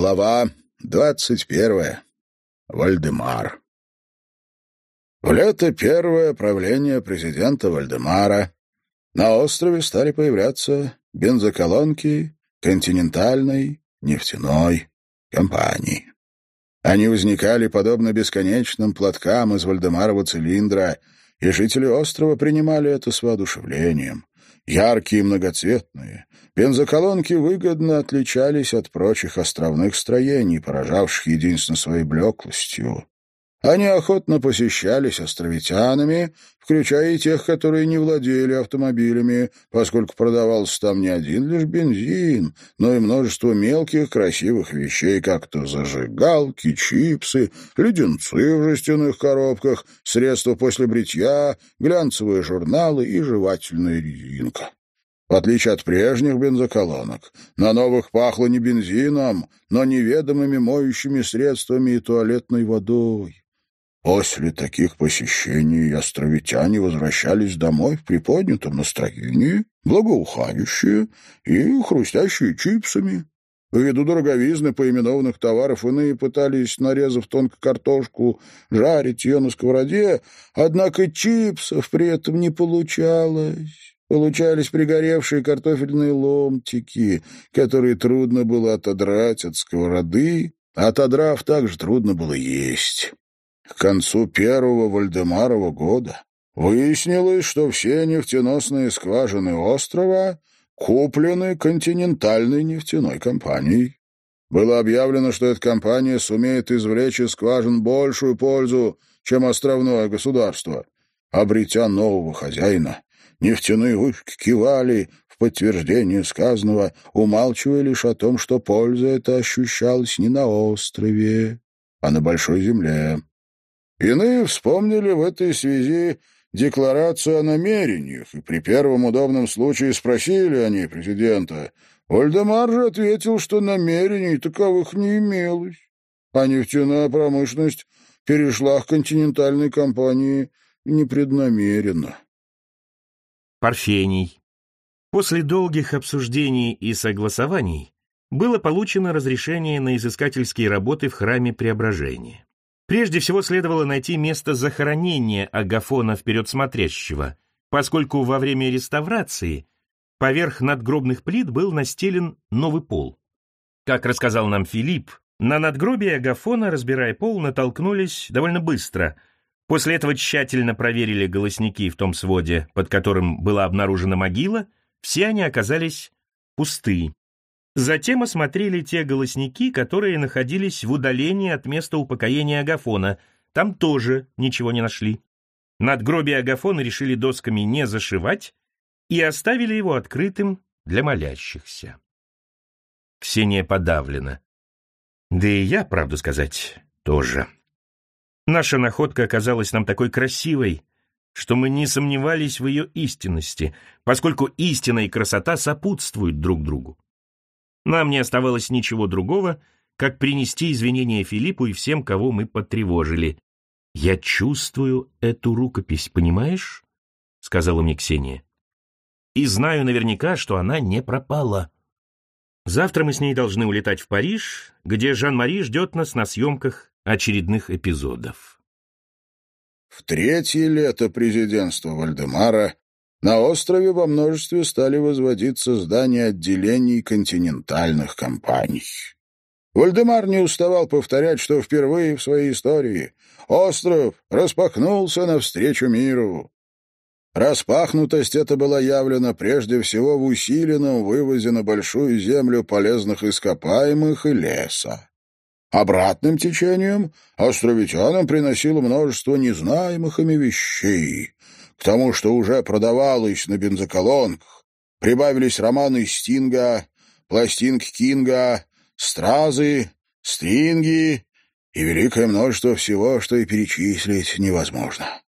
Глава двадцать первая. Вальдемар. В лето первое правление президента Вальдемара на острове стали появляться бензоколонки континентальной нефтяной компании. Они возникали подобно бесконечным платкам из Вальдемарова цилиндра, и жители острова принимали это с воодушевлением. Яркие и многоцветные, бензоколонки выгодно отличались от прочих островных строений, поражавших единственно своей блеклостью. Они охотно посещались островитянами, включая и тех, которые не владели автомобилями, поскольку продавался там не один лишь бензин, но и множество мелких красивых вещей, как то зажигалки, чипсы, леденцы в жестяных коробках, средства после бритья, глянцевые журналы и жевательная резинка. В отличие от прежних бензоколонок, на новых пахло не бензином, но неведомыми моющими средствами и туалетной водой. После таких посещений островитяне возвращались домой в приподнятом настроении, благоухающие и хрустящие чипсами. Ввиду дороговизны поименованных товаров иные пытались, нарезав тонко картошку, жарить ее на сковороде, однако чипсов при этом не получалось. Получались пригоревшие картофельные ломтики, которые трудно было отодрать от сковороды, отодрав, также трудно было есть. К концу первого Вальдемарова года выяснилось, что все нефтеносные скважины острова куплены континентальной нефтяной компанией. Было объявлено, что эта компания сумеет извлечь из скважин большую пользу, чем островное государство. Обретя нового хозяина, нефтяные вышки кивали в подтверждение сказанного, умалчивая лишь о том, что польза эта ощущалась не на острове, а на большой земле. Иные вспомнили в этой связи декларацию о намерениях, и при первом удобном случае спросили они президента. Вальдемар же ответил, что намерений таковых не имелось, а нефтяная промышленность перешла к континентальной компании непреднамеренно. Парфений. После долгих обсуждений и согласований было получено разрешение на изыскательские работы в храме Преображения. Прежде всего следовало найти место захоронения Агафона вперед смотрящего, поскольку во время реставрации поверх надгробных плит был настелен новый пол. Как рассказал нам Филипп, на надгробие Агафона, разбирая пол, натолкнулись довольно быстро. После этого тщательно проверили голосники в том своде, под которым была обнаружена могила, все они оказались пусты. Затем осмотрели те голосники, которые находились в удалении от места упокоения Агафона. Там тоже ничего не нашли. Надгробие Агафона решили досками не зашивать и оставили его открытым для молящихся. Ксения подавлена. Да и я, правду сказать, тоже. Наша находка оказалась нам такой красивой, что мы не сомневались в ее истинности, поскольку истина и красота сопутствуют друг другу. Нам не оставалось ничего другого, как принести извинения Филиппу и всем, кого мы потревожили. «Я чувствую эту рукопись, понимаешь?» — сказала мне Ксения. «И знаю наверняка, что она не пропала. Завтра мы с ней должны улетать в Париж, где Жан-Мари ждет нас на съемках очередных эпизодов». В третье лето президентства Вальдемара на острове во множестве стали возводиться здания отделений континентальных компаний. Вальдемар не уставал повторять, что впервые в своей истории остров распахнулся навстречу миру. Распахнутость эта была явлена прежде всего в усиленном вывозе на большую землю полезных ископаемых и леса. Обратным течением островитянам приносило множество незнаемых ими вещей, к тому, что уже продавалось на бензоколонках, прибавились романы Стинга, пластинки Кинга, стразы, стринги и великое множество всего, что и перечислить невозможно.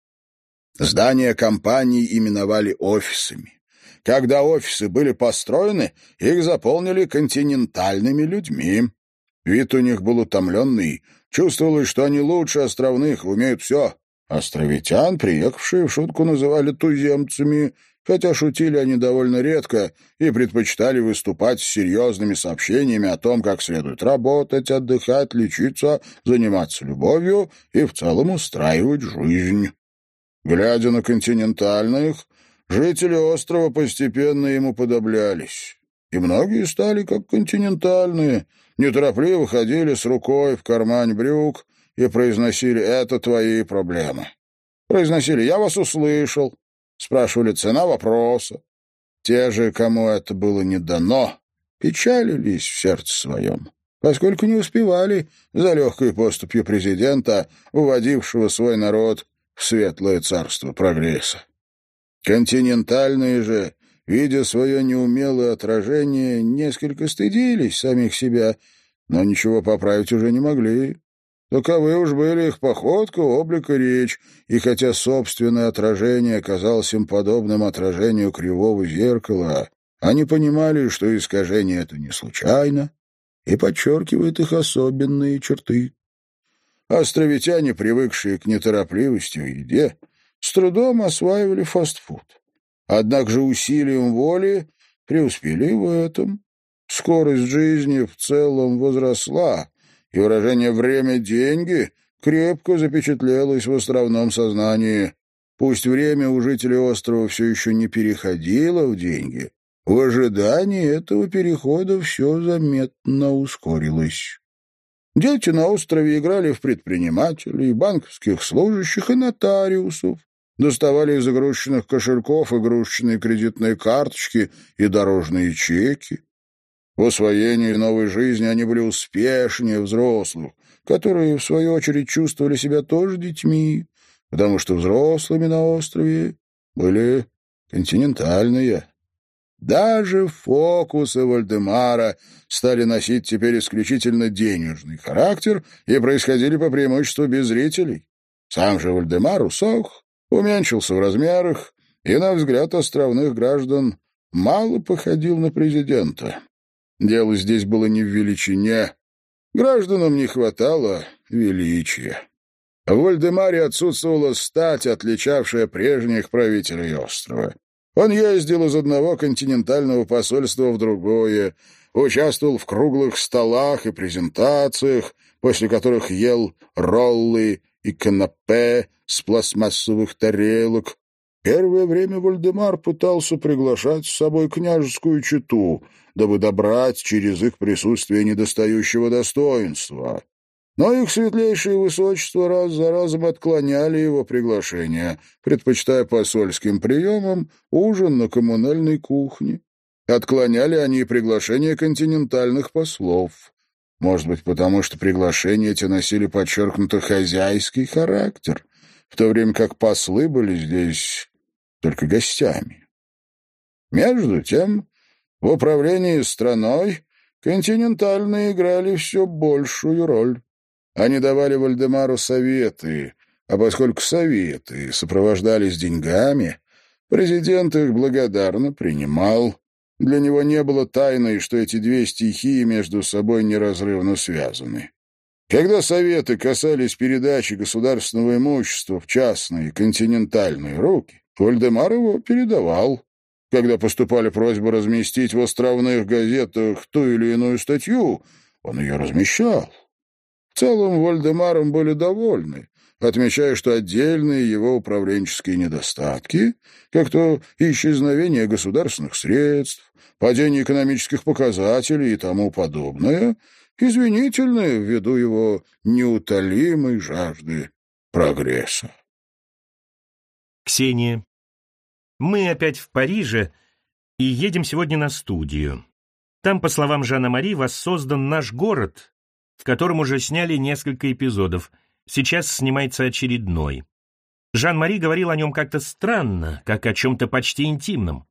Здания компаний именовали офисами. Когда офисы были построены, их заполнили континентальными людьми. Вид у них был утомленный, чувствовалось, что они лучше островных, умеют все. Островитян, приехавшие в шутку, называли туземцами, хотя шутили они довольно редко и предпочитали выступать с серьезными сообщениями о том, как следует работать, отдыхать, лечиться, заниматься любовью и в целом устраивать жизнь. Глядя на континентальных, жители острова постепенно ему подоблялись. И многие стали как континентальные, неторопливо ходили с рукой в кармане брюк и произносили «это твои проблемы». Произносили «я вас услышал», спрашивали цена вопроса. Те же, кому это было не дано, печалились в сердце своем, поскольку не успевали за легкой поступью президента, уводившего свой народ в светлое царство прогресса. Континентальные же, видя свое неумелое отражение, несколько стыдились самих себя, но ничего поправить уже не могли. Таковы уж были их походка, облик и речь, и хотя собственное отражение казалось им подобным отражению кривого зеркала, они понимали, что искажение это не случайно и подчеркивает их особенные черты. Островитяне, привыкшие к неторопливости в еде, с трудом осваивали фастфуд. Однако же усилием воли преуспели в этом. Скорость жизни в целом возросла, и выражение «время – деньги» крепко запечатлелось в островном сознании. Пусть время у жителей острова все еще не переходило в деньги, в ожидании этого перехода все заметно ускорилось. Дети на острове играли в предпринимателей, банковских служащих и нотариусов, доставали из игрушечных кошельков игрушечные кредитные карточки и дорожные чеки. В освоении новой жизни они были успешнее взрослых, которые, в свою очередь, чувствовали себя тоже детьми, потому что взрослыми на острове были континентальные. Даже фокусы Вальдемара стали носить теперь исключительно денежный характер и происходили по преимуществу без зрителей. Сам же Вальдемар усох, уменьшился в размерах и, на взгляд островных граждан, мало походил на президента. Дело здесь было не в величине. Гражданам не хватало величия. В Вальдемаре отсутствовала стать, отличавшая прежних правителей острова. Он ездил из одного континентального посольства в другое, участвовал в круглых столах и презентациях, после которых ел роллы и канапе с пластмассовых тарелок. Первое время Вальдемар пытался приглашать с собой княжескую чету — дабы добрать через их присутствие недостающего достоинства. Но их светлейшее высочество раз за разом отклоняли его приглашение, предпочитая посольским приемам ужин на коммунальной кухне. Отклоняли они и приглашение континентальных послов. Может быть, потому что приглашения эти носили подчеркнуто хозяйский характер, в то время как послы были здесь только гостями. Между тем, в управлении страной континентальные играли все большую роль. Они давали Вальдемару советы, а поскольку советы сопровождались деньгами, президент их благодарно принимал. Для него не было тайной, что эти две стихии между собой неразрывно связаны. Когда советы касались передачи государственного имущества в частные континентальные руки, Вальдемар его передавал. Когда поступали просьбы разместить в островных газетах ту или иную статью, он ее размещал. В целом Вольдемаром были довольны, отмечая, что отдельные его управленческие недостатки, как то исчезновение государственных средств, падение экономических показателей и тому подобное, извинительны ввиду его неутолимой жажды прогресса. Ксения мы опять в Париже и едем сегодня на студию. Там, по словам Жана Мари, воссоздан наш город, в котором уже сняли несколько эпизодов. Сейчас снимается очередной. Жан-Мари говорил о нем как-то странно, как о чем-то почти интимном.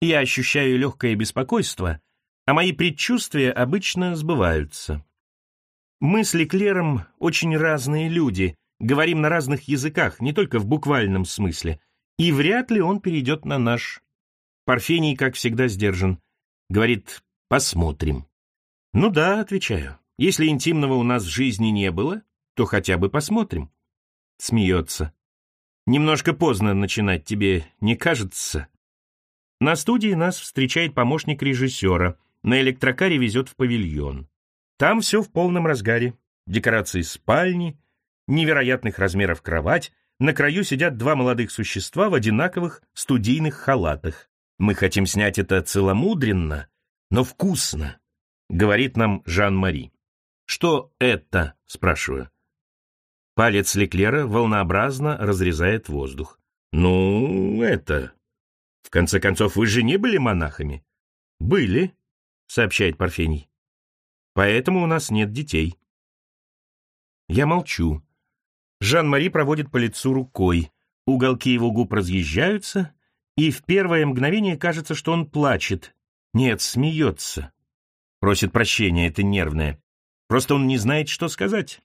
Я ощущаю легкое беспокойство, а мои предчувствия обычно сбываются. Мы с Леклером очень разные люди, говорим на разных языках, не только в буквальном смысле — и вряд ли он перейдет на наш. Парфений, как всегда, сдержан. Говорит, посмотрим. Ну да, отвечаю. Если интимного у нас в жизни не было, то хотя бы посмотрим. Смеется. Немножко поздно начинать, тебе не кажется? На студии нас встречает помощник режиссера, на электрокаре везет в павильон. Там все в полном разгаре. Декорации спальни, невероятных размеров кровать, на краю сидят два молодых существа в одинаковых студийных халатах. Мы хотим снять это целомудренно, но вкусно, говорит нам Жан-Мари. Что это? спрашиваю. Палец Леклера волнообразно разрезает воздух. Ну, это... В конце концов, вы же не были монахами? Были, сообщает Парфений. Поэтому у нас нет детей. Я молчу. Жан-Мари проводит по лицу рукой. Уголки его губ разъезжаются, и в первое мгновение кажется, что он плачет. Нет, смеется. Просит прощения, это нервное. Просто он не знает, что сказать.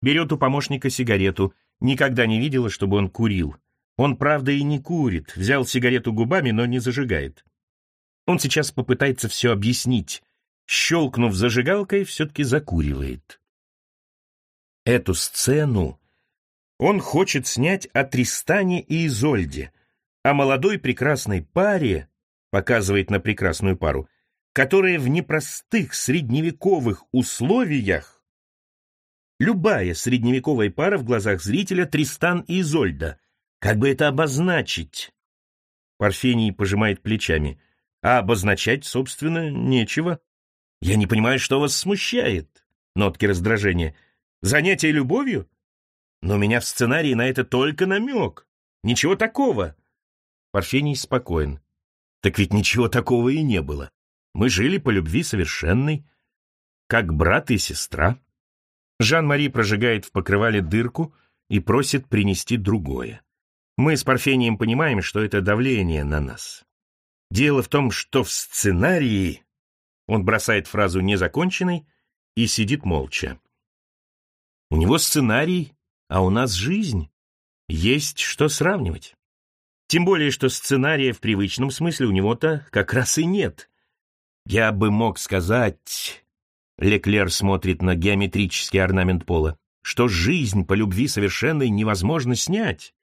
Берет у помощника сигарету. Никогда не видела, чтобы он курил. Он, правда, и не курит. Взял сигарету губами, но не зажигает. Он сейчас попытается все объяснить. Щелкнув зажигалкой, все-таки закуривает. Эту сцену он хочет снять о Тристане и Изольде, о молодой прекрасной паре, показывает на прекрасную пару, которая в непростых средневековых условиях Любая средневековая пара в глазах зрителя Тристан и Изольда. Как бы это обозначить? Парфений пожимает плечами. А обозначать, собственно, нечего. Я не понимаю, что вас смущает. Нотки раздражения. Занятие любовью? Но у меня в сценарии на это только намек. Ничего такого. Парфений спокоен. Так ведь ничего такого и не было. Мы жили по любви совершенной, как брат и сестра. Жан-Мари прожигает в покрывале дырку и просит принести другое. Мы с Парфением понимаем, что это давление на нас. Дело в том, что в сценарии он бросает фразу незаконченной и сидит молча. У него сценарий, а у нас жизнь. Есть что сравнивать. Тем более, что сценария в привычном смысле у него-то как раз и нет. Я бы мог сказать... Леклер смотрит на геометрический орнамент пола, что жизнь по любви совершенной невозможно снять,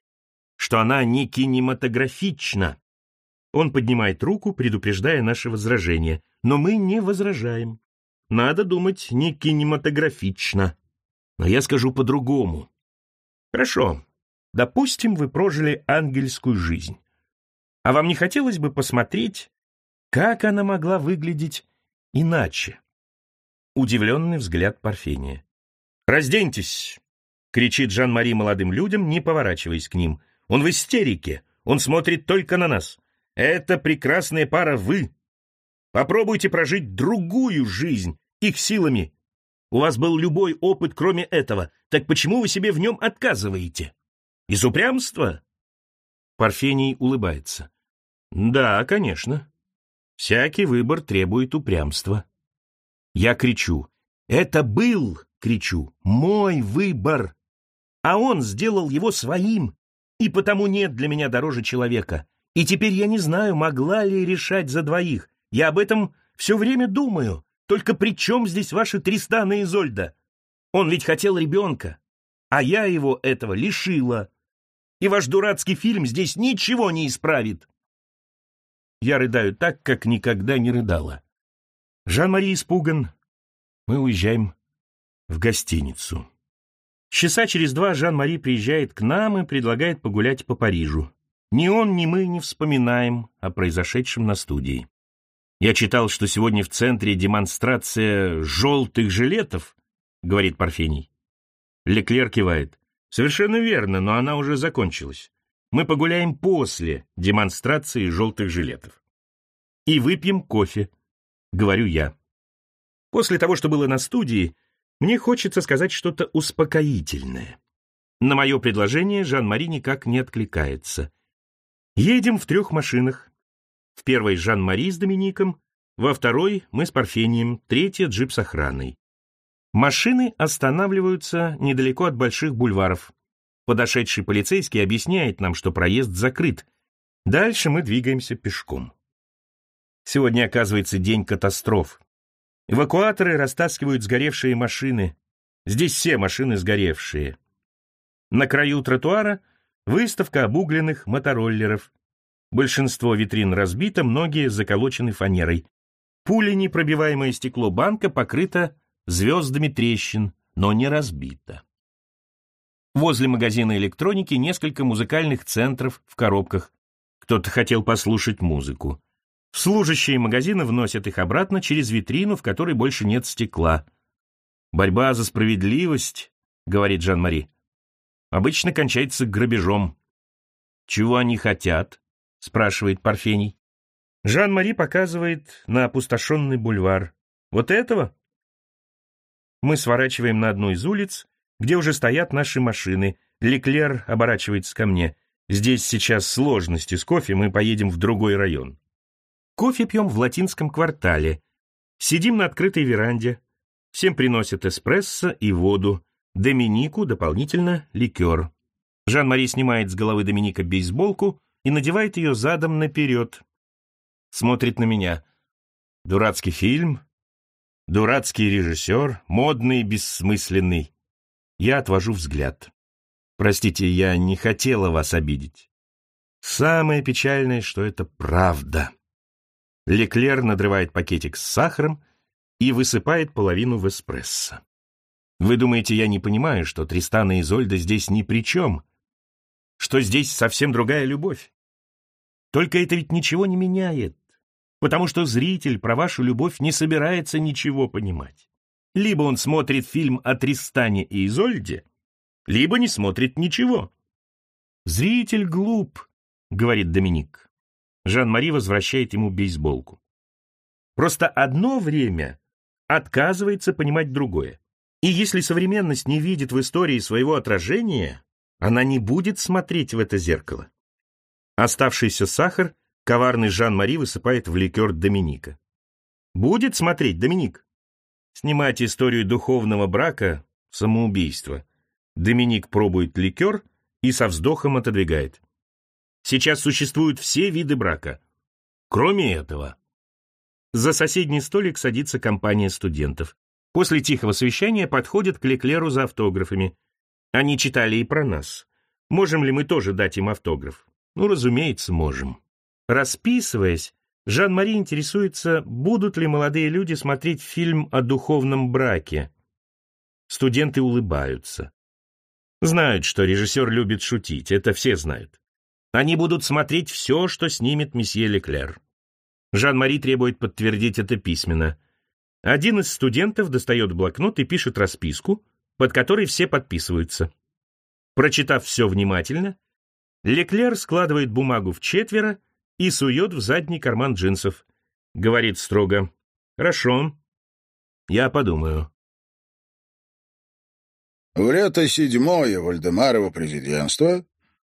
что она не кинематографична. Он поднимает руку, предупреждая наше возражение, но мы не возражаем. Надо думать, не кинематографично. Но я скажу по-другому. Хорошо, допустим, вы прожили ангельскую жизнь. А вам не хотелось бы посмотреть, как она могла выглядеть иначе? Удивленный взгляд Парфения. «Разденьтесь!» — кричит Жан-Мари молодым людям, не поворачиваясь к ним. «Он в истерике! Он смотрит только на нас! Это прекрасная пара вы! Попробуйте прожить другую жизнь, их силами! У вас был любой опыт, кроме этого, так почему вы себе в нем отказываете? Из упрямства?» Парфений улыбается. «Да, конечно. Всякий выбор требует упрямства. Я кричу. Это был, кричу, мой выбор. А он сделал его своим, и потому нет для меня дороже человека. И теперь я не знаю, могла ли решать за двоих. Я об этом все время думаю. Только при чем здесь ваши Тристана и Изольда? Он ведь хотел ребенка, а я его этого лишила. И ваш дурацкий фильм здесь ничего не исправит. Я рыдаю так, как никогда не рыдала. Жан-Мари испуган. Мы уезжаем в гостиницу. Часа через два Жан-Мари приезжает к нам и предлагает погулять по Парижу. Ни он, ни мы не вспоминаем о произошедшем на студии. Я читал, что сегодня в центре демонстрация желтых жилетов, говорит Парфений. Леклер кивает. Совершенно верно, но она уже закончилась. Мы погуляем после демонстрации желтых жилетов. И выпьем кофе, говорю я. После того, что было на студии, мне хочется сказать что-то успокоительное. На мое предложение Жан-Мари никак не откликается. Едем в трех машинах. В первой Жан-Мари с Домиником, во второй мы с Парфением, третья джип с охраной. Машины останавливаются недалеко от больших бульваров. Подошедший полицейский объясняет нам, что проезд закрыт. Дальше мы двигаемся пешком. Сегодня, оказывается, день катастроф. Эвакуаторы растаскивают сгоревшие машины. Здесь все машины сгоревшие. На краю тротуара выставка обугленных мотороллеров. Большинство витрин разбито, многие заколочены фанерой. Пуленепробиваемое стекло банка покрыто звездами трещин, но не разбито. Возле магазина электроники несколько музыкальных центров в коробках. Кто-то хотел послушать музыку. Служащие магазина вносят их обратно через витрину, в которой больше нет стекла. «Борьба за справедливость», — говорит Жан-Мари, — «обычно кончается грабежом». «Чего они хотят?» — спрашивает Парфений. Жан-Мари показывает на опустошенный бульвар. «Вот этого?» Мы сворачиваем на одну из улиц, где уже стоят наши машины. Леклер оборачивается ко мне. Здесь сейчас сложности с кофе, мы поедем в другой район. Кофе пьем в латинском квартале. Сидим на открытой веранде. Всем приносят эспрессо и воду. Доминику дополнительно ликер. Жан-Мари снимает с головы Доминика бейсболку и надевает ее задом наперед. Смотрит на меня. Дурацкий фильм, дурацкий режиссер, модный, бессмысленный. Я отвожу взгляд. Простите, я не хотела вас обидеть. Самое печальное, что это правда. Леклер надрывает пакетик с сахаром и высыпает половину в эспрессо. Вы думаете, я не понимаю, что Тристана и Изольда здесь ни при чем? Что здесь совсем другая любовь? Только это ведь ничего не меняет, потому что зритель про вашу любовь не собирается ничего понимать. Либо он смотрит фильм о Тристане и Изольде, либо не смотрит ничего. «Зритель глуп», — говорит Доминик. Жан-Мари возвращает ему бейсболку. Просто одно время отказывается понимать другое. И если современность не видит в истории своего отражения, она не будет смотреть в это зеркало. Оставшийся сахар коварный Жан-Мари высыпает в ликер Доминика. Будет смотреть Доминик? Снимать историю духовного брака — самоубийство. Доминик пробует ликер и со вздохом отодвигает. Сейчас существуют все виды брака. Кроме этого. За соседний столик садится компания студентов. После тихого совещания подходят к Леклеру за автографами. Они читали и про нас. Можем ли мы тоже дать им автограф? Ну, разумеется, можем. Расписываясь, Жан-Мари интересуется, будут ли молодые люди смотреть фильм о духовном браке. Студенты улыбаются. Знают, что режиссер любит шутить, это все знают. Они будут смотреть все, что снимет месье Леклер. Жан-Мари требует подтвердить это письменно. Один из студентов достает блокнот и пишет расписку, под которой все подписываются. Прочитав все внимательно, Леклер складывает бумагу в четверо и сует в задний карман джинсов. Говорит строго. «Хорошо, я подумаю». В лето седьмое Вальдемарово президентство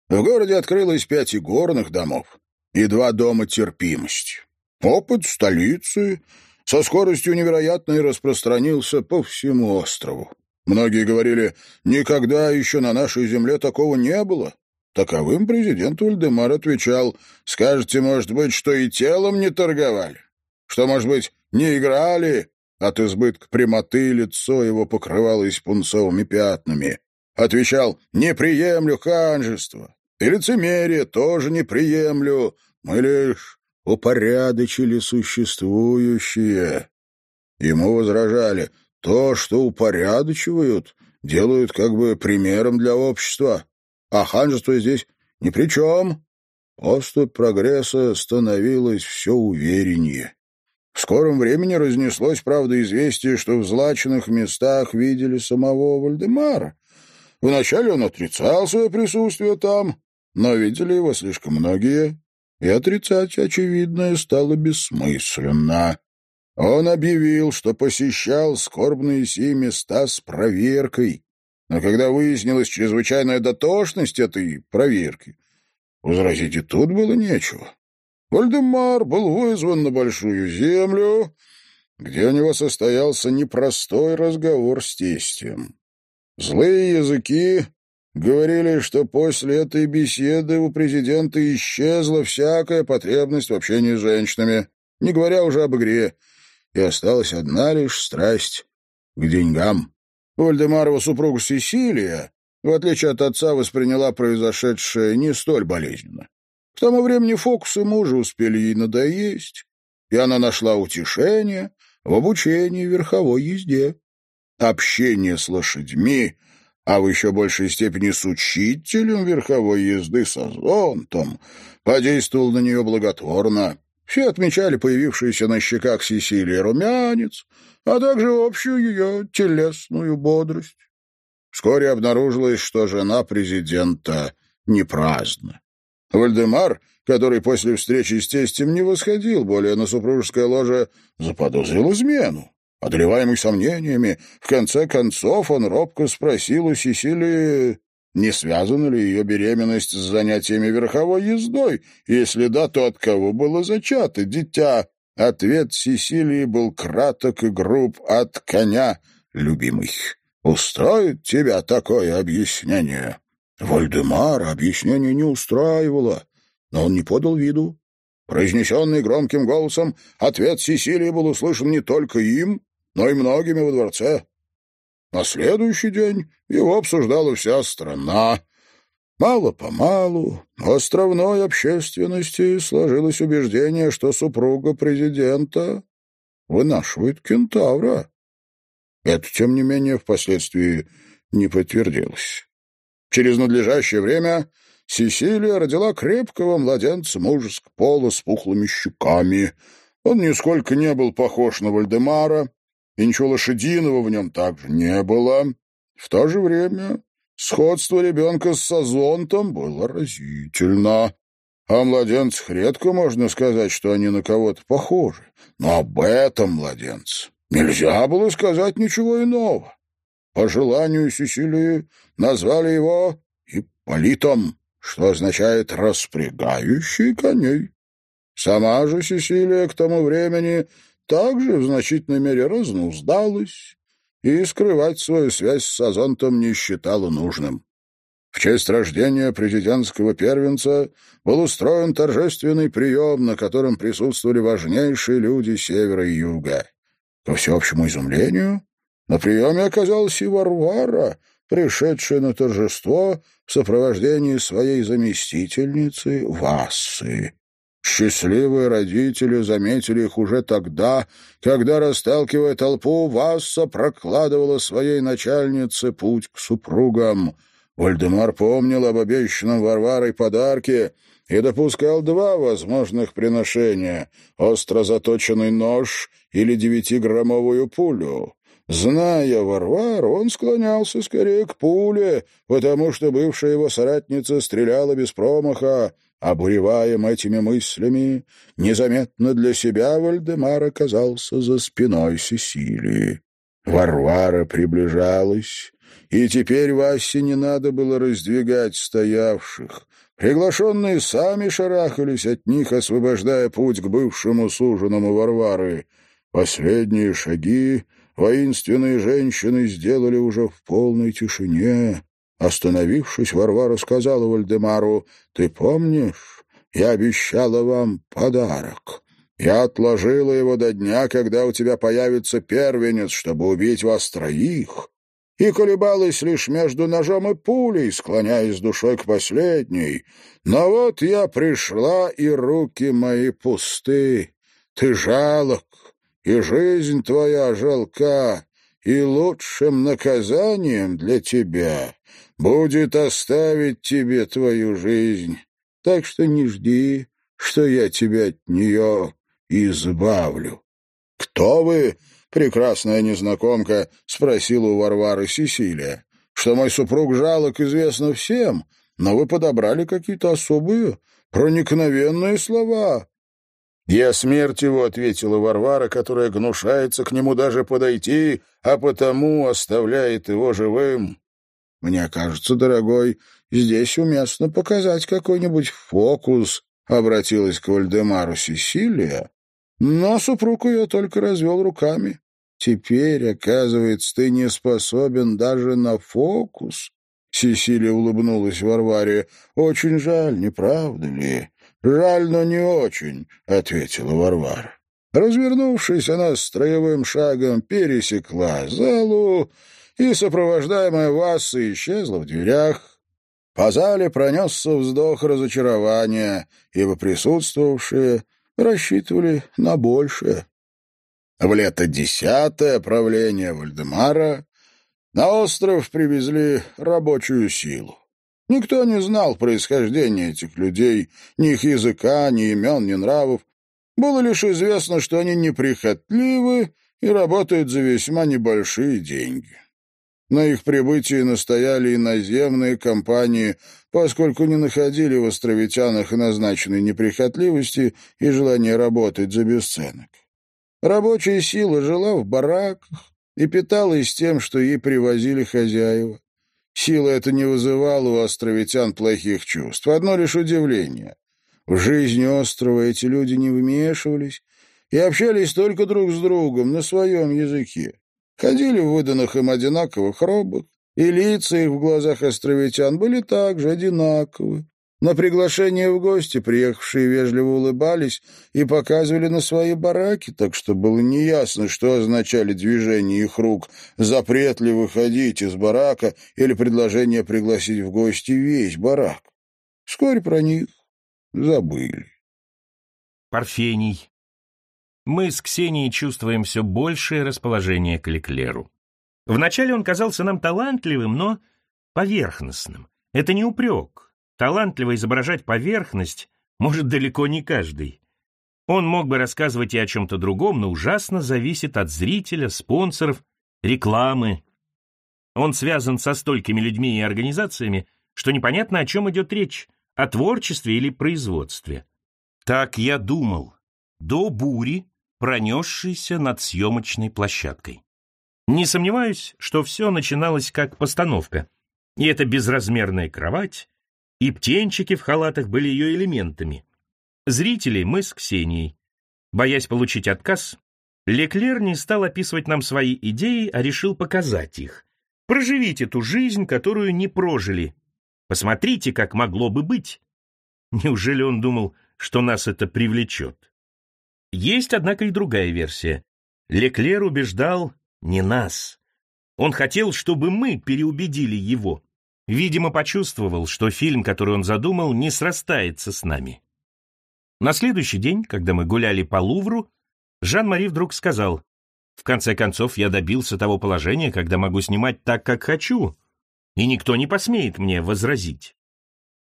в городе открылось пять игорных домов и два дома терпимости. Опыт столицы со скоростью невероятной распространился по всему острову. Многие говорили, никогда еще на нашей земле такого не было. Таковым президент Ульдемар отвечал, скажете, может быть, что и телом не торговали, что, может быть, не играли, от избытка прямоты лицо его покрывалось пунцовыми пятнами. Отвечал, не приемлю ханжество, и лицемерие тоже не приемлю, мы лишь упорядочили существующее. Ему возражали, то, что упорядочивают, делают как бы примером для общества а ханжество здесь ни при чем. Поступь прогресса становилась все увереннее. В скором времени разнеслось, правда, известие, что в злачных местах видели самого Вальдемара. Вначале он отрицал свое присутствие там, но видели его слишком многие, и отрицать очевидное стало бессмысленно. Он объявил, что посещал скорбные сии места с проверкой, но когда выяснилась чрезвычайная дотошность этой проверки, возразить и тут было нечего. Вальдемар был вызван на Большую Землю, где у него состоялся непростой разговор с тестем. Злые языки говорили, что после этой беседы у президента исчезла всякая потребность в общении с женщинами, не говоря уже об игре, и осталась одна лишь страсть к деньгам. Вальдемарова супруга Сесилия, в отличие от отца, восприняла произошедшее не столь болезненно. К тому времени фокусы мужа успели ей надоесть, и она нашла утешение в обучении верховой езде. Общение с лошадьми, а в еще большей степени с учителем верховой езды со зонтом, подействовал на нее благотворно. Все отмечали появившийся на щеках Сесилии румянец, а также общую ее телесную бодрость. Вскоре обнаружилось, что жена президента не праздна. Вальдемар, который после встречи с тестем не восходил более на супружеское ложе, заподозрил измену. Одолеваемый сомнениями, в конце концов он робко спросил у Сесилии, не связана ли ее беременность с занятиями верховой ездой, если да, то от кого было зачато дитя. Ответ Сесилии был краток и груб от коня, любимый. «Устроит тебя такое объяснение?» Вальдемара объяснение не устраивало, но он не подал виду. Произнесенный громким голосом, ответ Сесилии был услышан не только им, но и многими во дворце. На следующий день его обсуждала вся страна. Мало-помалу в островной общественности сложилось убеждение, что супруга президента вынашивает кентавра. Это, тем не менее, впоследствии не подтвердилось. Через надлежащее время Сесилия родила крепкого младенца мужеского пола с пухлыми щеками. Он нисколько не был похож на Вальдемара, и ничего лошадиного в нем также не было. В то же время сходство ребенка с Сазонтом было разительно. О младенцах редко можно сказать, что они на кого-то похожи. Но об этом младенце нельзя было сказать ничего иного. По желанию Сесилии назвали его Ипполитом, что означает «распрягающий коней». Сама же Сесилия к тому времени также в значительной мере разнуздалась и скрывать свою связь с Сазонтом не считала нужным. В честь рождения президентского первенца был устроен торжественный прием, на котором присутствовали важнейшие люди севера и юга. Ко всеобщему изумлению, на приеме оказалась и Варвара, пришедшая на торжество в сопровождении своей заместительницы Вассы. Счастливые родители заметили их уже тогда, когда, расталкивая толпу, Васса прокладывала своей начальнице путь к супругам. Вальдемар помнил об обещанном Варварой подарке и допускал два возможных приношения — остро заточенный нож или девятиграммовую пулю. Зная Варвару, он склонялся скорее к пуле, потому что бывшая его соратница стреляла без промаха, Обуреваем этими мыслями, незаметно для себя Вальдемар оказался за спиной Сесилии. Варвара приближалась, и теперь Васе не надо было раздвигать стоявших. Приглашенные сами шарахались от них, освобождая путь к бывшему суженому Варвары. Последние шаги воинственные женщины сделали уже в полной тишине. Остановившись, Варвара сказала Вальдемару, «Ты помнишь, я обещала вам подарок. Я отложила его до дня, когда у тебя появится первенец, чтобы убить вас троих, и колебалась лишь между ножом и пулей, склоняясь душой к последней. Но вот я пришла, и руки мои пусты. Ты жалок, и жизнь твоя жалка, и лучшим наказанием для тебя будет оставить тебе твою жизнь. Так что не жди, что я тебя от нее избавлю. — Кто вы, прекрасная незнакомка? — спросила у Варвары Сесилия. — Что мой супруг жалок, известно всем, но вы подобрали какие-то особые, проникновенные слова. — Я смерть его, — ответила Варвара, которая гнушается к нему даже подойти, а потому оставляет его живым. Мне кажется, дорогой, здесь уместно показать какой-нибудь фокус, — обратилась к Вальдемару Сесилия, но супруг ее только развел руками. Теперь, оказывается, ты не способен даже на фокус. Сесилия улыбнулась Варваре. Очень жаль, не правда ли? Жаль, но не очень, — ответила Варвара. Развернувшись, она строевым шагом пересекла залу и, сопровождаемая Васса, исчезла в дверях. По зале пронесся вздох разочарования, ибо присутствовавшие рассчитывали на большее. В лето десятое правление Вальдемара на остров привезли рабочую силу. Никто не знал происхождения этих людей, ни их языка, ни имен, ни нравов. Было лишь известно, что они неприхотливы и работают за весьма небольшие деньги. На их прибытии настояли иноземные компании, поскольку не находили в островитянах назначенной неприхотливости и желания работать за бесценок. Рабочая сила жила в бараках и питалась тем, что ей привозили хозяева. Сила эта не вызывала у островитян плохих чувств, одно лишь удивление. В жизни острова эти люди не вмешивались и общались только друг с другом на своем языке ходили в выданных им одинаковых робах, и лица их в глазах островитян были также одинаковы. На приглашение в гости приехавшие вежливо улыбались и показывали на свои бараки, так что было неясно, что означали движения их рук, запрет ли выходить из барака или предложение пригласить в гости весь барак. Вскоре про них забыли. Парфений мы с Ксенией чувствуем все большее расположение к Леклеру. Вначале он казался нам талантливым, но поверхностным. Это не упрек. Талантливо изображать поверхность может далеко не каждый. Он мог бы рассказывать и о чем-то другом, но ужасно зависит от зрителя, спонсоров, рекламы. Он связан со столькими людьми и организациями, что непонятно, о чем идет речь, о творчестве или производстве. Так я думал. До бури, пронесшийся над съемочной площадкой. Не сомневаюсь, что все начиналось как постановка, и эта безразмерная кровать, и птенчики в халатах были ее элементами. Зрители мы с Ксенией. Боясь получить отказ, Леклер не стал описывать нам свои идеи, а решил показать их. Проживите ту жизнь, которую не прожили. Посмотрите, как могло бы быть. Неужели он думал, что нас это привлечет? Есть, однако, и другая версия. Леклер убеждал не нас. Он хотел, чтобы мы переубедили его. Видимо, почувствовал, что фильм, который он задумал, не срастается с нами. На следующий день, когда мы гуляли по Лувру, Жан-Мари вдруг сказал, «В конце концов, я добился того положения, когда могу снимать так, как хочу, и никто не посмеет мне возразить».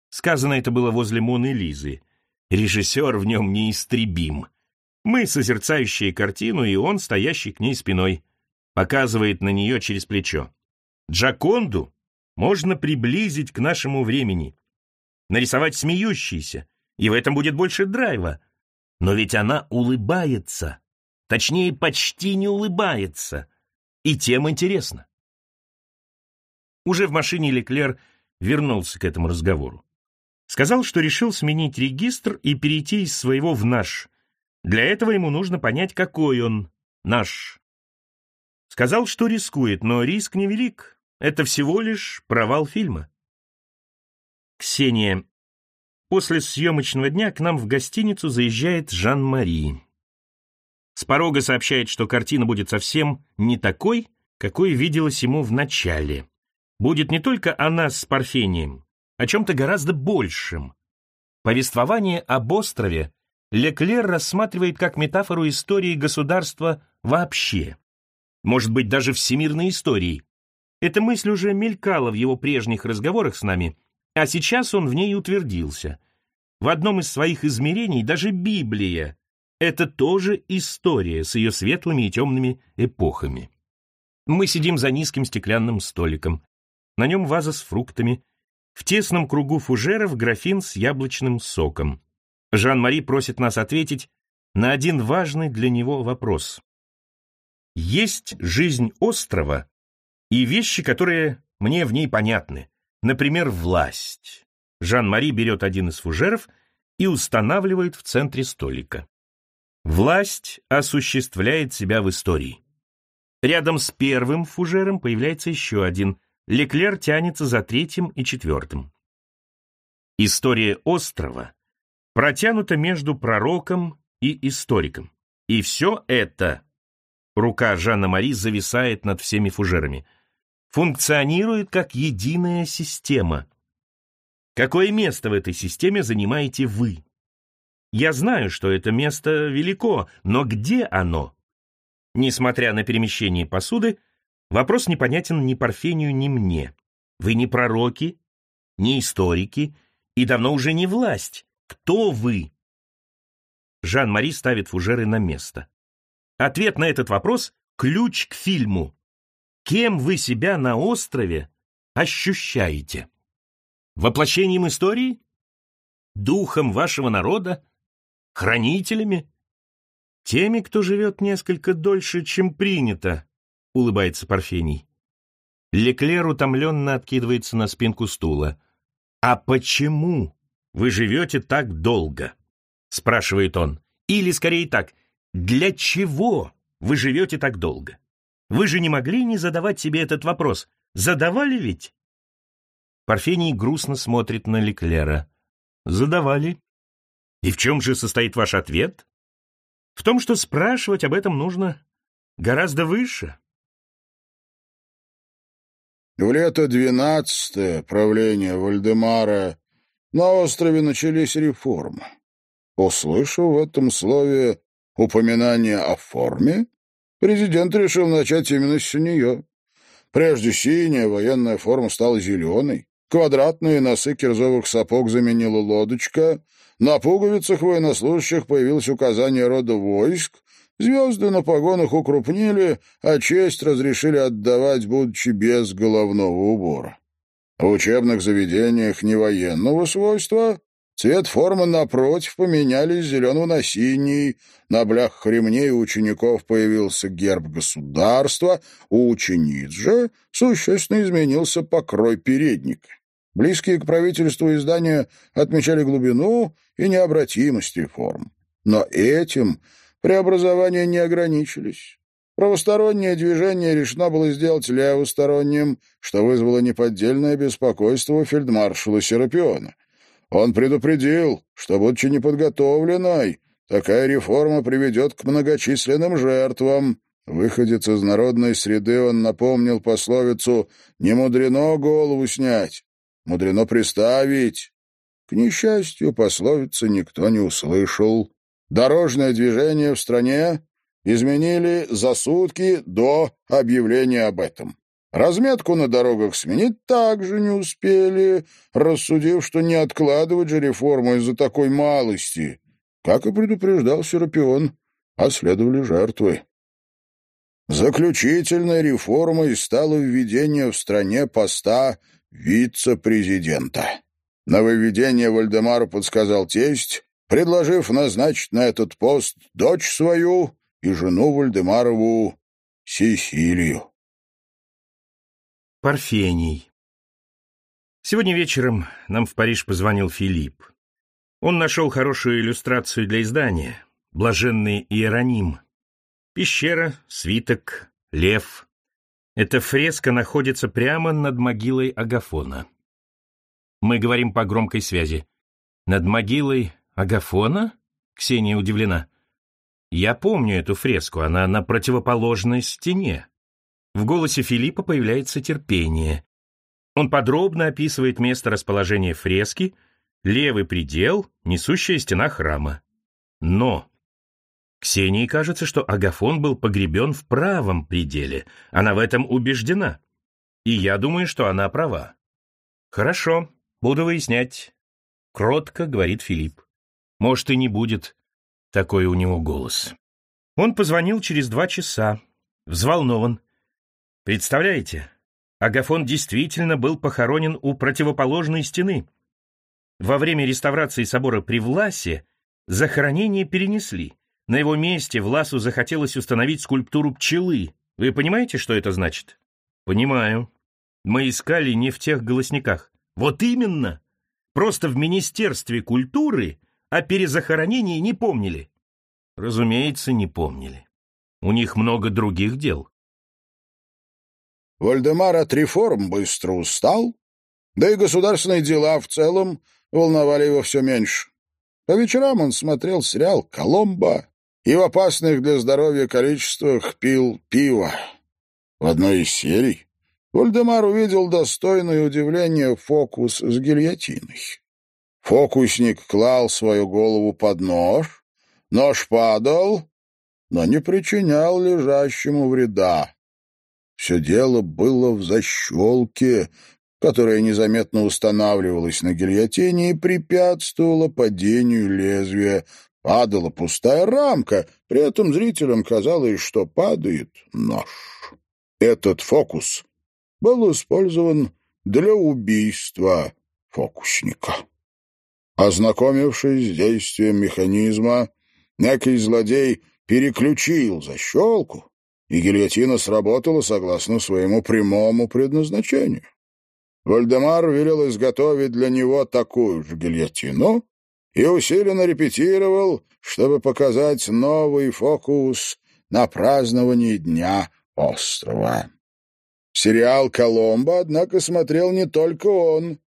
Сказано это было возле Моны Лизы. Режиссер в нем неистребим. Мы, созерцающие картину, и он, стоящий к ней спиной, показывает на нее через плечо. Джаконду можно приблизить к нашему времени, нарисовать смеющийся, и в этом будет больше драйва. Но ведь она улыбается, точнее, почти не улыбается, и тем интересно. Уже в машине Леклер вернулся к этому разговору. Сказал, что решил сменить регистр и перейти из своего в наш, для этого ему нужно понять, какой он, наш. Сказал, что рискует, но риск невелик. Это всего лишь провал фильма. Ксения. После съемочного дня к нам в гостиницу заезжает Жан-Мари. С порога сообщает, что картина будет совсем не такой, какой виделась ему в начале. Будет не только о нас с Парфением, о чем-то гораздо большем. Повествование об острове Леклер рассматривает как метафору истории государства вообще. Может быть, даже всемирной истории. Эта мысль уже мелькала в его прежних разговорах с нами, а сейчас он в ней утвердился. В одном из своих измерений даже Библия — это тоже история с ее светлыми и темными эпохами. Мы сидим за низким стеклянным столиком. На нем ваза с фруктами. В тесном кругу фужеров графин с яблочным соком. Жан-Мари просит нас ответить на один важный для него вопрос. Есть жизнь острова и вещи, которые мне в ней понятны. Например, власть. Жан-Мари берет один из фужеров и устанавливает в центре столика. Власть осуществляет себя в истории. Рядом с первым фужером появляется еще один. Леклер тянется за третьим и четвертым. История острова протянуто между пророком и историком. И все это, рука Жанна-Мари зависает над всеми фужерами, функционирует как единая система. Какое место в этой системе занимаете вы? Я знаю, что это место велико, но где оно? Несмотря на перемещение посуды, вопрос непонятен ни Парфению, ни мне. Вы не пророки, не историки и давно уже не власть. Кто вы? Жан-Мари ставит фужеры на место. Ответ на этот вопрос — ключ к фильму. Кем вы себя на острове ощущаете? Воплощением истории? Духом вашего народа? Хранителями? Теми, кто живет несколько дольше, чем принято, улыбается Парфений. Леклер утомленно откидывается на спинку стула. «А почему вы живете так долго?» — спрашивает он. «Или, скорее так, для чего вы живете так долго? Вы же не могли не задавать себе этот вопрос. Задавали ведь?» Парфений грустно смотрит на Леклера. «Задавали. И в чем же состоит ваш ответ?» «В том, что спрашивать об этом нужно гораздо выше». В лето двенадцатое правление Вальдемара на острове начались реформы. Услышав в этом слове упоминание о форме, президент решил начать именно с нее. Прежде синяя военная форма стала зеленой, квадратные носы кирзовых сапог заменила лодочка, на пуговицах военнослужащих появилось указание рода войск, Звезды на погонах укрупнили, а честь разрешили отдавать, будучи без головного убора. В учебных заведениях невоенного свойства цвет формы напротив поменяли с зеленого на синий, на блях ремней у учеников появился герб государства, у учениц же существенно изменился покрой передника. Близкие к правительству издания отмечали глубину и необратимость реформ. Но этим преобразования не ограничились. Правостороннее движение решено было сделать левосторонним, что вызвало неподдельное беспокойство у фельдмаршала Серапиона. Он предупредил, что, будучи неподготовленной, такая реформа приведет к многочисленным жертвам. Выходец из народной среды, он напомнил пословицу «Не мудрено голову снять, мудрено приставить». К несчастью, пословицы никто не услышал. Дорожное движение в стране изменили за сутки до объявления об этом. Разметку на дорогах сменить также не успели, рассудив, что не откладывать же реформу из-за такой малости. Как и предупреждал Серапион, а следовали жертвы. Заключительной реформой стало введение в стране поста вице-президента. Нововведение Вальдемару подсказал тесть, предложив назначить на этот пост дочь свою и жену Вальдемарову Сесилию. Парфений Сегодня вечером нам в Париж позвонил Филипп. Он нашел хорошую иллюстрацию для издания «Блаженный Иероним». Пещера, свиток, лев. Эта фреска находится прямо над могилой Агафона. Мы говорим по громкой связи. Над могилой «Агафона?» — Ксения удивлена. «Я помню эту фреску, она на противоположной стене». В голосе Филиппа появляется терпение. Он подробно описывает место расположения фрески, левый предел, несущая стена храма. Но Ксении кажется, что Агафон был погребен в правом пределе. Она в этом убеждена. И я думаю, что она права. «Хорошо, буду выяснять», — кротко говорит Филипп. Может, и не будет такой у него голос. Он позвонил через два часа, взволнован. Представляете, Агафон действительно был похоронен у противоположной стены. Во время реставрации собора при Власе захоронение перенесли. На его месте Власу захотелось установить скульптуру пчелы. Вы понимаете, что это значит? Понимаю. Мы искали не в тех голосниках. Вот именно! Просто в Министерстве культуры о перезахоронении не помнили. Разумеется, не помнили. У них много других дел. Вальдемар от реформ быстро устал, да и государственные дела в целом волновали его все меньше. По вечерам он смотрел сериал «Коломбо» и в опасных для здоровья количествах пил пиво. В одной из серий Вальдемар увидел достойное удивление фокус с гильотиной. Фокусник клал свою голову под нож, нож падал, но не причинял лежащему вреда. Все дело было в защелке, которая незаметно устанавливалась на гильотине и препятствовала падению лезвия. Падала пустая рамка, при этом зрителям казалось, что падает нож. Этот фокус был использован для убийства фокусника. Ознакомившись с действием механизма, некий злодей переключил защелку, и гильотина сработала согласно своему прямому предназначению. Вальдемар велел изготовить для него такую же гильотину и усиленно репетировал, чтобы показать новый фокус на праздновании Дня острова. Сериал «Коломбо», однако, смотрел не только он.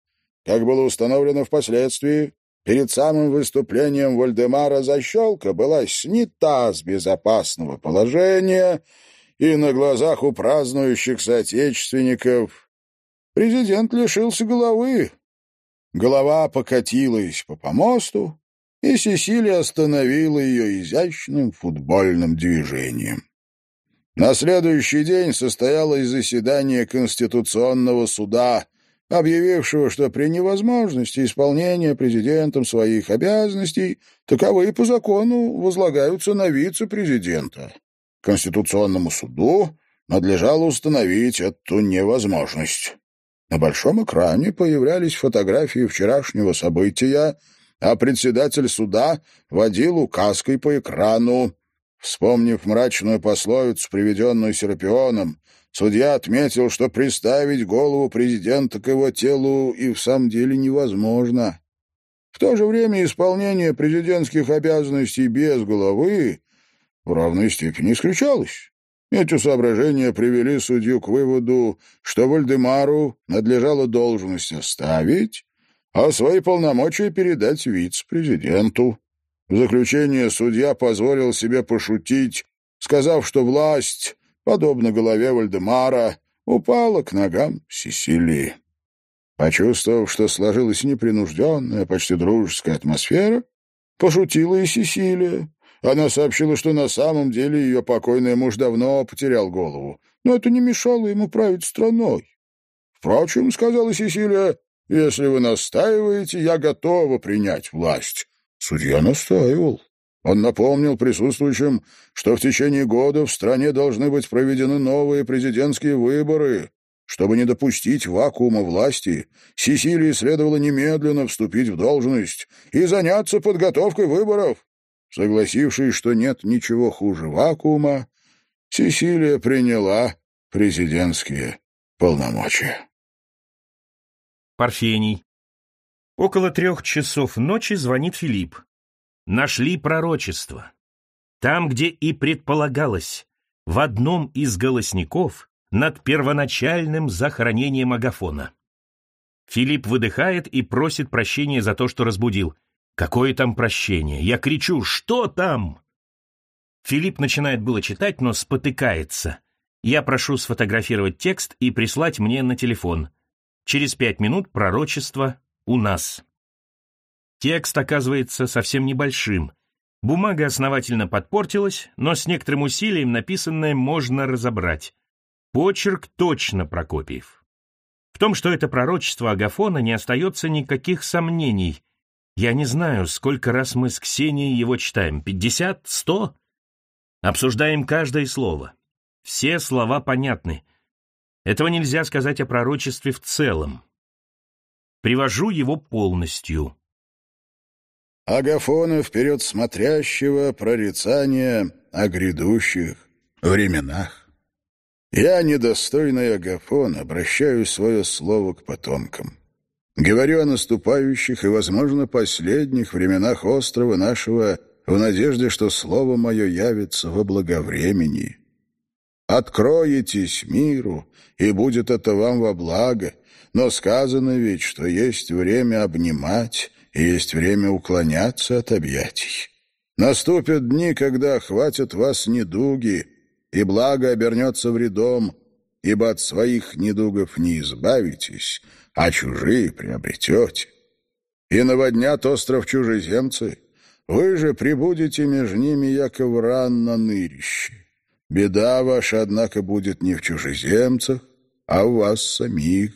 Как было установлено впоследствии, перед самым выступлением Вальдемара защелка была снята с безопасного положения, и на глазах у празднующих соотечественников президент лишился головы. Голова покатилась по помосту, и Сесилия остановила ее изящным футбольным движением. На следующий день состоялось заседание Конституционного суда, объявившего, что при невозможности исполнения президентом своих обязанностей таковые по закону возлагаются на вице-президента. Конституционному суду надлежало установить эту невозможность. На большом экране появлялись фотографии вчерашнего события, а председатель суда водил указкой по экрану. Вспомнив мрачную пословицу, приведенную Серапионом, судья отметил, что приставить голову президента к его телу и в самом деле невозможно. В то же время исполнение президентских обязанностей без головы в равной степени исключалось. Эти соображения привели судью к выводу, что Вальдемару надлежало должность оставить, а свои полномочия передать вице-президенту. В заключение судья позволил себе пошутить, сказав, что власть, подобно голове Вальдемара, упала к ногам Сесилии. Почувствовав, что сложилась непринужденная, почти дружеская атмосфера, пошутила и Сесилия, она сообщила, что на самом деле ее покойный муж давно потерял голову, но это не мешало ему править страной. «Впрочем, — сказала Сесилия, — если вы настаиваете, я готова принять власть». Судья настаивал. Он напомнил присутствующим, что в течение года в стране должны быть проведены новые президентские выборы. Чтобы не допустить вакуума власти, Сесилии следовало немедленно вступить в должность и заняться подготовкой выборов. Согласившись, что нет ничего хуже вакуума, Сесилия приняла президентские полномочия. Парфений. Около трех часов ночи звонит Филипп. Нашли пророчество. Там, где и предполагалось, в одном из голосников над первоначальным захоронением Агафона. Филипп выдыхает и просит прощения за то, что разбудил. Какое там прощение? Я кричу «Что там?» Филипп начинает было читать, но спотыкается. Я прошу сфотографировать текст и прислать мне на телефон. Через пять минут пророчество у нас. Текст оказывается совсем небольшим. Бумага основательно подпортилась, но с некоторым усилием написанное можно разобрать. Почерк точно Прокопиев. В том, что это пророчество Агафона, не остается никаких сомнений. Я не знаю, сколько раз мы с Ксенией его читаем. Пятьдесят? Сто? Обсуждаем каждое слово. Все слова понятны. Этого нельзя сказать о пророчестве в целом. Привожу его полностью. Агафона вперед смотрящего прорицания о грядущих временах. Я, недостойный Агафон, обращаю свое слово к потомкам. Говорю о наступающих и, возможно, последних временах острова нашего в надежде, что слово мое явится во благовремени. Откроетесь миру, и будет это вам во благо, но сказано ведь, что есть время обнимать и есть время уклоняться от объятий. Наступят дни, когда охватят вас недуги, и благо обернется вредом, ибо от своих недугов не избавитесь, а чужие приобретете. И наводнят остров чужеземцы, вы же прибудете между ними, яко вран на нырище. Беда ваша, однако, будет не в чужеземцах, а у вас самих,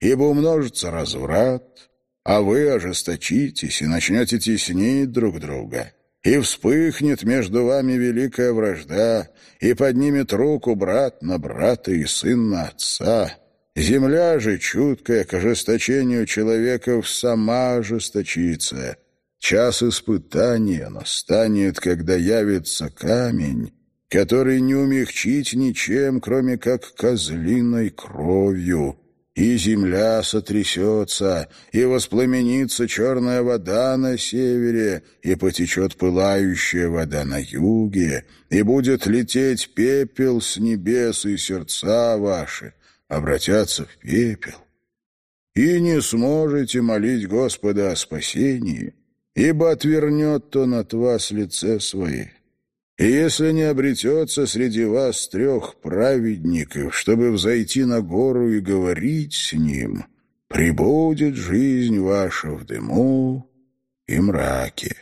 ибо умножится разврат, а вы ожесточитесь и начнете теснить друг друга» и вспыхнет между вами великая вражда, и поднимет руку брат на брата и сын на отца. Земля же, чуткая к ожесточению человеков, сама ожесточится. Час испытания настанет, когда явится камень, который не умягчить ничем, кроме как козлиной кровью, и земля сотрясется, и воспламенится черная вода на севере, и потечет пылающая вода на юге, и будет лететь пепел с небес, и сердца ваши обратятся в пепел. И не сможете молить Господа о спасении, ибо отвернет Он от вас лице свое и если не обретется среди вас трех праведников, чтобы взойти на гору и говорить с ним, прибудет жизнь ваша в дыму и мраке.